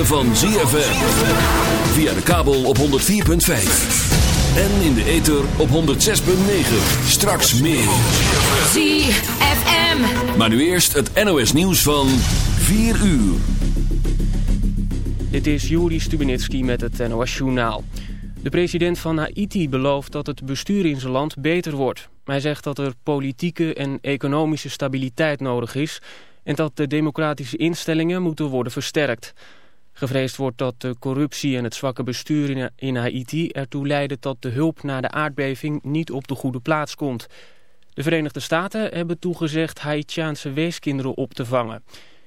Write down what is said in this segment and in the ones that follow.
ritme van ZFM. Via de kabel op 104.5. En in de ether op 106.9. Straks meer. ZFM. Maar nu eerst het NOS nieuws van 4 uur. Dit is Juri Stubenitski met het NOS-journaal. De president van Haiti belooft dat het bestuur in zijn land beter wordt. Hij zegt dat er politieke en economische stabiliteit nodig is... en dat de democratische instellingen moeten worden versterkt. Gevreesd wordt dat de corruptie en het zwakke bestuur in- Haiti ertoe leiden... dat de hulp na de aardbeving niet op de goede plaats komt. De Verenigde Staten hebben toegezegd Haitiaanse weeskinderen op te vangen...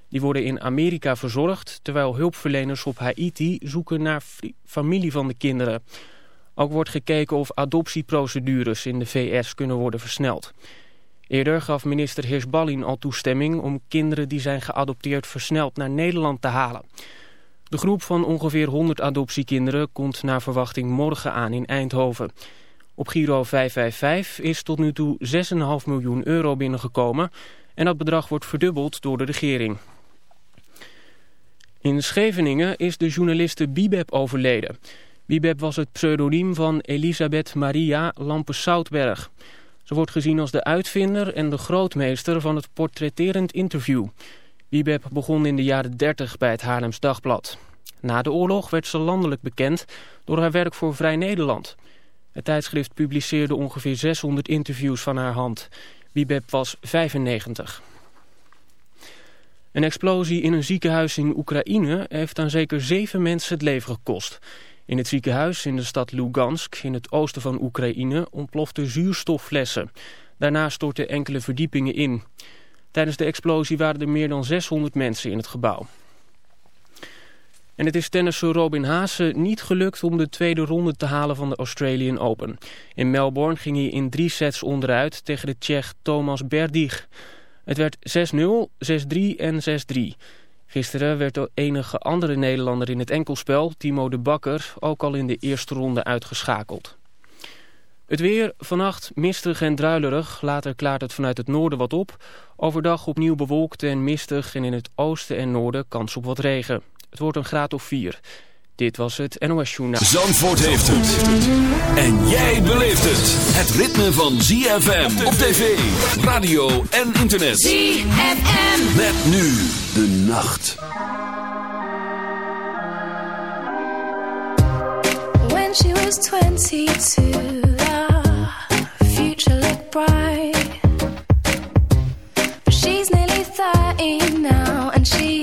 Die worden in Amerika verzorgd, terwijl hulpverleners op Haiti zoeken naar familie van de kinderen. Ook wordt gekeken of adoptieprocedures in de VS kunnen worden versneld. Eerder gaf minister Heersballin al toestemming om kinderen die zijn geadopteerd versneld naar Nederland te halen. De groep van ongeveer 100 adoptiekinderen komt naar verwachting morgen aan in Eindhoven. Op Giro 555 is tot nu toe 6,5 miljoen euro binnengekomen en dat bedrag wordt verdubbeld door de regering. In Scheveningen is de journaliste Bibeb overleden. Bibeb was het pseudoniem van Elisabeth Maria Lampe-Soutberg. Ze wordt gezien als de uitvinder en de grootmeester van het portretterend interview. Bibeb begon in de jaren 30 bij het Haarlems Dagblad. Na de oorlog werd ze landelijk bekend door haar werk voor Vrij Nederland. Het tijdschrift publiceerde ongeveer 600 interviews van haar hand. Bibeb was 95. Een explosie in een ziekenhuis in Oekraïne heeft aan zeker zeven mensen het leven gekost. In het ziekenhuis in de stad Lugansk, in het oosten van Oekraïne, ontploften zuurstofflessen. Daarna stortten enkele verdiepingen in. Tijdens de explosie waren er meer dan 600 mensen in het gebouw. En het is tennisser Robin Haase niet gelukt om de tweede ronde te halen van de Australian Open. In Melbourne ging hij in drie sets onderuit tegen de Tsjech Thomas Berdych. Het werd 6-0, 6-3 en 6-3. Gisteren werd de enige andere Nederlander in het enkelspel, Timo de Bakker, ook al in de eerste ronde uitgeschakeld. Het weer, vannacht mistig en druilerig. Later klaart het vanuit het noorden wat op. Overdag opnieuw bewolkt en mistig en in het oosten en noorden kans op wat regen. Het wordt een graad of 4. Dit was het NOS Journaal. Zandvoort heeft het. En jij beleeft het. Het ritme van ZFM op tv, radio en internet. ZFM. Met nu de nacht. She was 22, the future looked bright. But she's nearly 30 now, and she's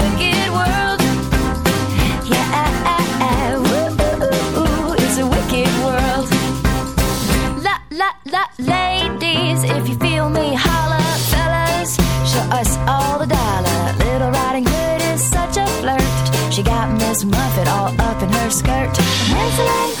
skirt.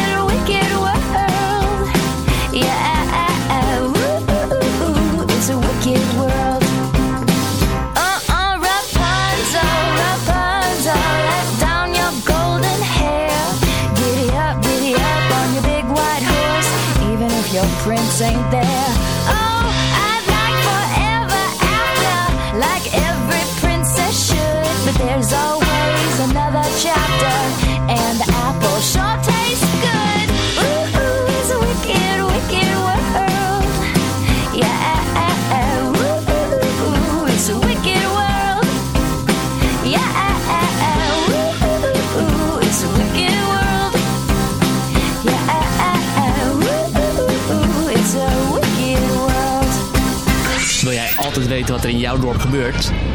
another chapter, and apple tastes good. Ooh, ooh, it's a wicked, wicked world. Yeah, ooh, it's a world. Wil jij altijd weten wat er in jouw dorp gebeurt?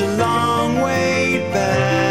It's a long way back.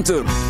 Winter.